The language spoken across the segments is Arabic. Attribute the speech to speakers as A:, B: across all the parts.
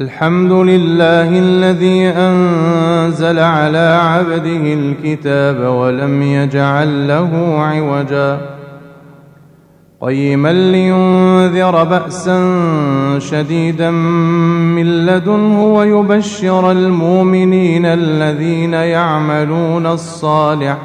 A: الحمد لله الذي أنزل على عبده الكتاب ولم يجعل له عوجا. قيما لينذر بأسا شديدا من لدنه ويبشر المؤمنين الذين يعملون الصالحات.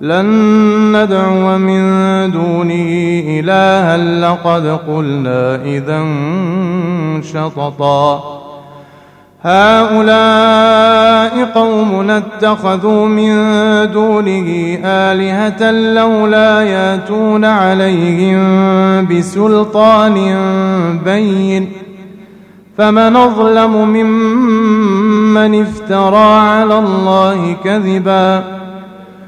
A: لن ندعو من دونه إلها لقد قلنا إذا شططا. هؤلاء قوم اتخذوا من دونه آلهة لولا ياتون عليهم بسلطان بين. فمن أظلم ممن افترى على الله كذباً.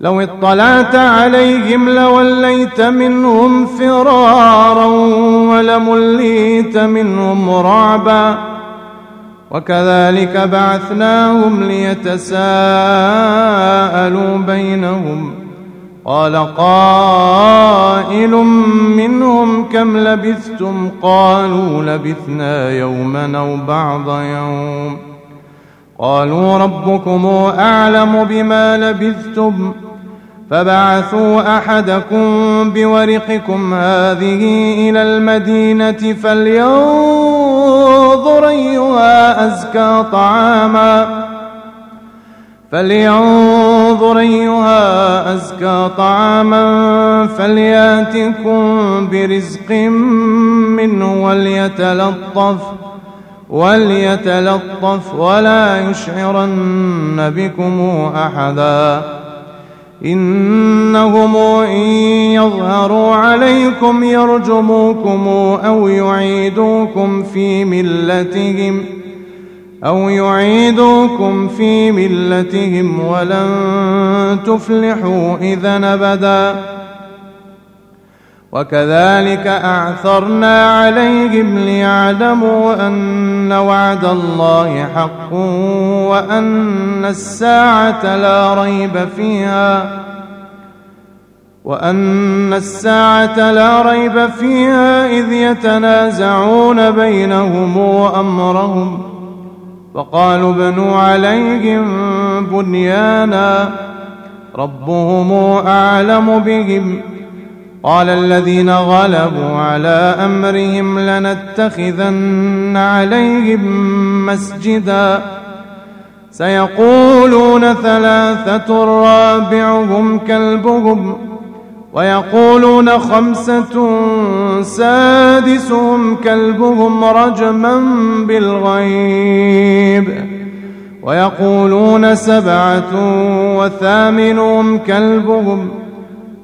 A: لو اطلعت عليهم لوليت منهم فرارا ولمليت منهم رعبا وكذلك بعثناهم ليتساءلوا بينهم قال قائل منهم كم لبثتم قالوا لبثنا يوما أو بعض يوم قالوا ربكم أعلم بما لبثتم فبعثوا أحدكم بورقكم هذه إلى المدينة فلينظر أيها أزكى طعاما فلينظر أيها أزكى طعاما فليأتكم برزق منه وليتلطف وليتلطف ولا يشعرن بكم أحدا إنهم إن يظهروا عليكم يرجموكم أو يعيدوكم في ملتهم ۖ أو يعيدوكم في ملتهم ولن تفلحوا إذا أبدا. وكذلك أعثرنا عليهم ليعلموا أن وعد الله حق وأن الساعة لا ريب فيها وأن الساعة لا ريب فيها إذ يتنازعون بينهم أمرهم فقالوا بنوا عليهم بنيانا ربهم أعلم بهم قال الذين غلبوا على أمرهم لنتخذن عليهم مسجدا. سيقولون ثلاثة رابعهم كلبهم ويقولون خمسة سادسهم كلبهم رجما بالغيب ويقولون سبعة وثامنهم كلبهم.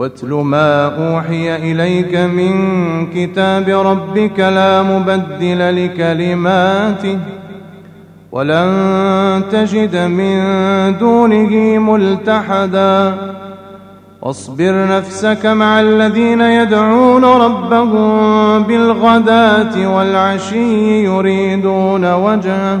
A: واتل ما أوحي إليك من كتاب ربك لا مبدل لكلماته ولن تجد من دونه ملتحدا. واصبر نفسك مع الذين يدعون ربهم بالغداة والعشي يريدون وجهه.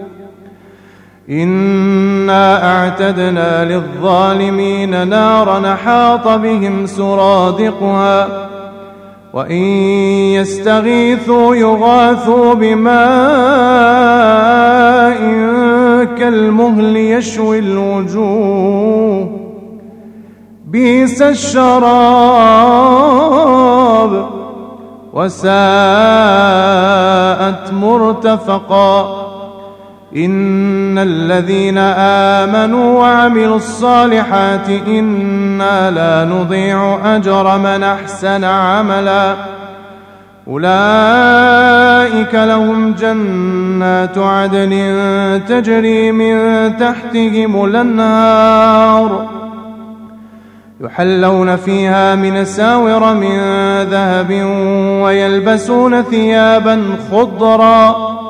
A: انا اعتدنا للظالمين نارا حاط بهم سرادقها وان يستغيثوا يغاثوا بماء كالمهل يشوي الوجوه بئس الشراب وساءت مرتفقا إن الذين آمنوا وعملوا الصالحات إنا لا نضيع أجر من أحسن عملا. أولئك لهم جنات عدن تجري من تحتهم الأنهار. يحلون فيها من ساور من ذهب ويلبسون ثيابا خضرا.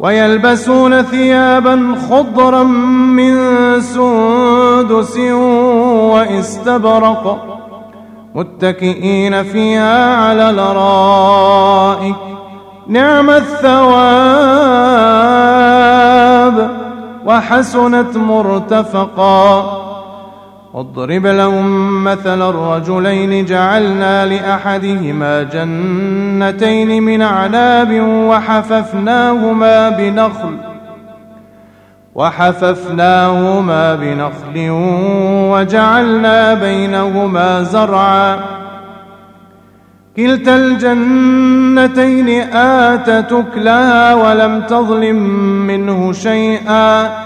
A: ويلبسون ثيابا خضرا من سندس واستبرق متكئين فيها على الأرائك. نعم الثواب وحسنت مرتفقا. واضرب لهم مثل الرجلين جعلنا لأحدهما جنتين من أعناب وحففناهما بنخل وحففناهما بنخل وجعلنا بينهما زرعا كلتا الجنتين آتت أكلها ولم تظلم منه شيئا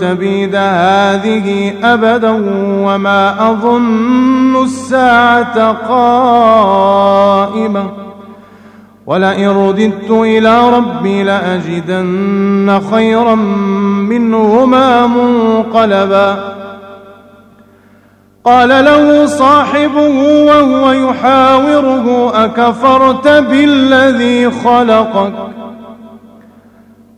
A: تبيد هذه أبدا وما أظن الساعة قائمة. ولئن رددت إلى ربي لأجدن خيرا منهما منقلبا. قال له صاحبه وهو يحاوره أكفرت بالذي خلقك؟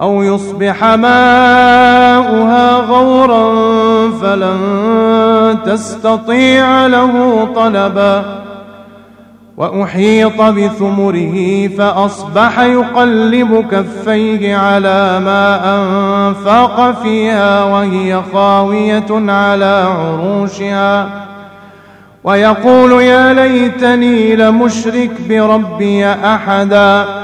A: أو يصبح ماؤها غورا فلن تستطيع له طلبا. وأحيط بثمره فأصبح يقلب كفيه على ما أنفق فيها وهي خاوية على عروشها. ويقول يا ليتني لمشرك بربي أحداً.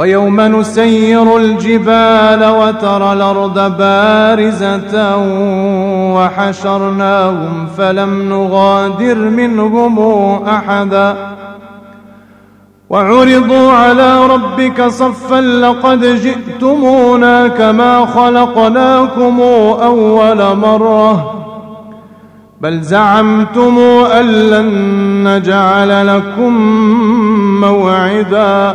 A: ويوم نسير الجبال وترى الأرض بارزة وحشرناهم فلم نغادر منهم أحدا. وعرضوا على ربك صفا لقد جئتمونا كما خلقناكم أول مرة. بل زعمتم أن لن نجعل لكم موعداً.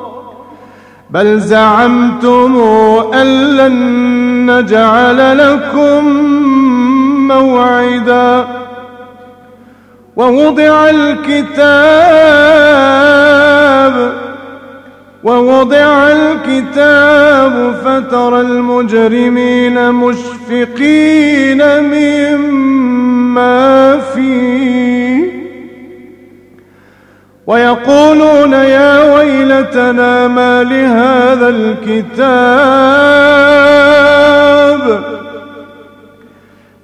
A: بل زعمتم أن لن نجعل لكم موعداً. ووضع الكتاب ووضع الكتاب فترى المجرمين مشفقين مما فيه. ويقولون يا ويلتنا ما لهذا الكتاب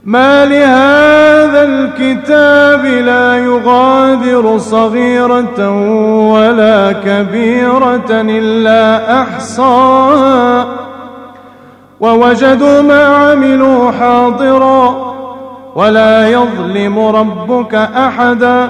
A: ما لهذا الكتاب لا يغادر صغيرة ولا كبيرة إلا أحصاها ووجدوا ما عملوا حاضرا ولا يظلم ربك أحدا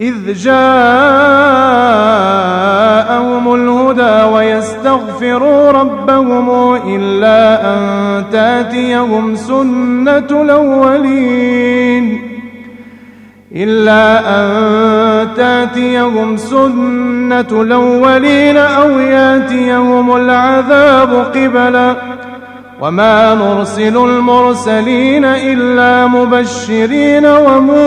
A: إذ جاءهم الهدى ويستغفروا ربهم إلا أن تأتيهم سنة الأولين. إلا أن تأتيهم سنة الأولين أو يأتيهم العذاب قبلا. وما نرسل المرسلين إلا مبشرين ومنذرين.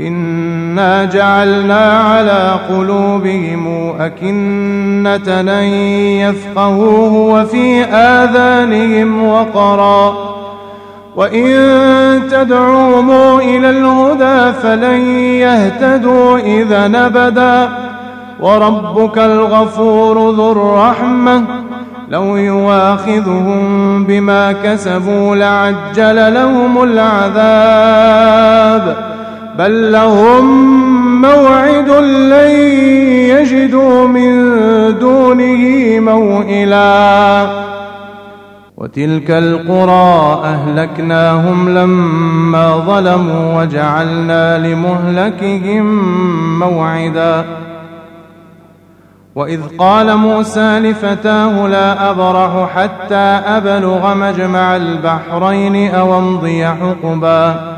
A: إنا جعلنا على قلوبهم أكنة أن يفقهوه وفي آذانهم وقرا وإن تدعوهم إلى الهدى فلن يهتدوا إذا نبدا وربك الغفور ذو الرحمة لو يواخذهم بما كسبوا لعجل لهم العذاب بل لهم موعد لن يجدوا من دونه موئلا. وتلك القرى أهلكناهم لما ظلموا وجعلنا لمهلكهم موعدا. وإذ قال موسى لفتاه لا أبرح حتى أبلغ مجمع البحرين أو أمضي حقباً.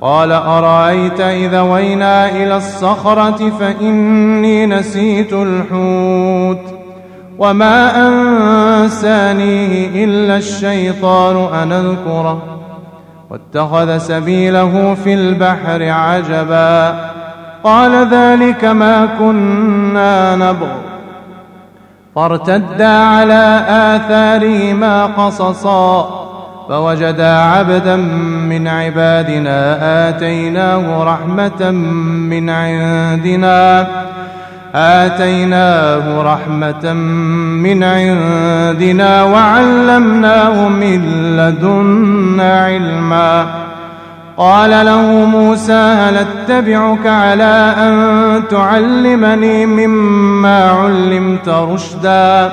A: قال أرأيت إذا وينا إلى الصخرة فإني نسيت الحوت وما أنسانيه إلا الشيطان أن أذكره واتخذ سبيله في البحر عجبا قال ذلك ما كنا نبغ فارتدا على آثارهما قصصا فوجدا عبدا من عبادنا آتيناه رحمة من عندنا. آتيناه رحمة من عندنا وعلمناه من لدنا علما. قال له موسى هل أتبعك على أن تعلمني مما علمت رشداً؟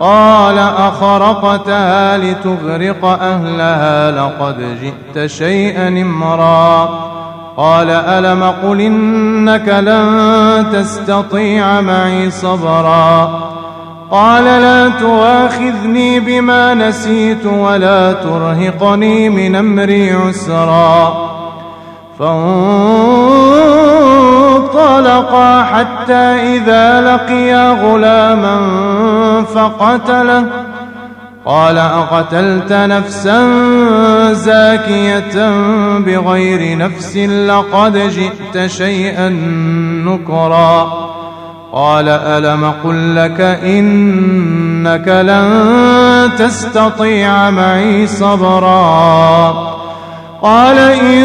A: قال أخرقتها لتغرق أهلها لقد جئت شيئا امرا. قال ألم قل إنك لن تستطيع معي صبرا. قال لا تواخذني بما نسيت ولا ترهقني من أمري عسرا. فانطلقا حتى إذا لقيا غلاما فقتله. قال أقتلت نفسا زاكية بغير نفس لقد جئت شيئا نكرا. قال ألم قل لك إنك لن تستطيع معي صبرا؟ قال إن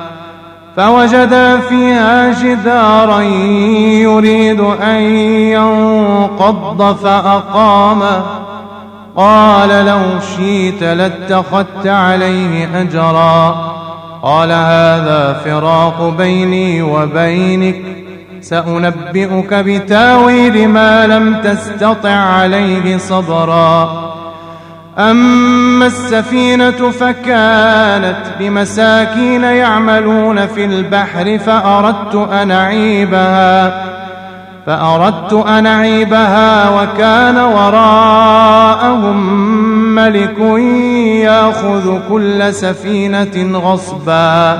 A: فوجدا فيها جدارا يريد أن ينقض فأقامه قال لو شئت لاتخذت عليه أجرا. قال هذا فراق بيني وبينك. سأنبئك بتاويل ما لم تستطع عليه صبرا. أما السفينة فكانت بمساكين يعملون في البحر فأردت أن أعيبها فأردت أن أعيبها وكان وراءهم ملك يأخذ كل سفينة غصبا.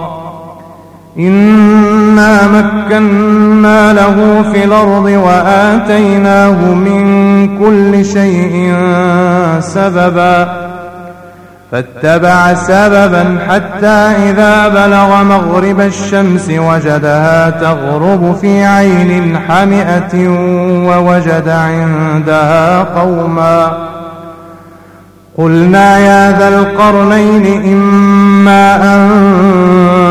A: إنا مكنا له في الأرض وآتيناه من كل شيء سببا فاتبع سببا حتى إذا بلغ مغرب الشمس وجدها تغرب في عين حمئة ووجد عندها قوما قلنا يا ذا القرنين إما أن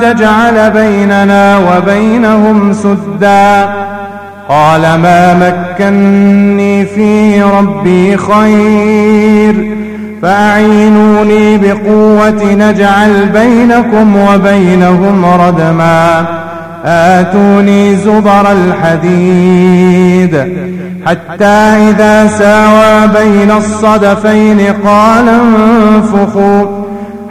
A: تجعل بيننا وبينهم سدا. قال ما مكني فيه ربي خير. فأعينوني بقوة نجعل بينكم وبينهم ردما. آتوني زبر الحديد. حتى إذا ساوى بين الصدفين قال انفخوا.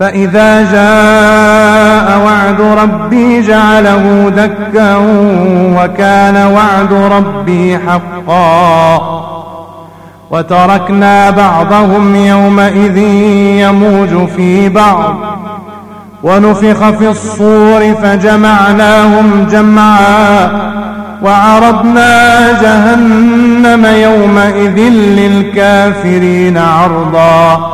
A: فإذا جاء وعد ربي جعله دكا وكان وعد ربي حقا. وتركنا بعضهم يومئذ يموج في بعض. ونفخ في الصور فجمعناهم جمعا. وعرضنا جهنم يومئذ للكافرين عرضا.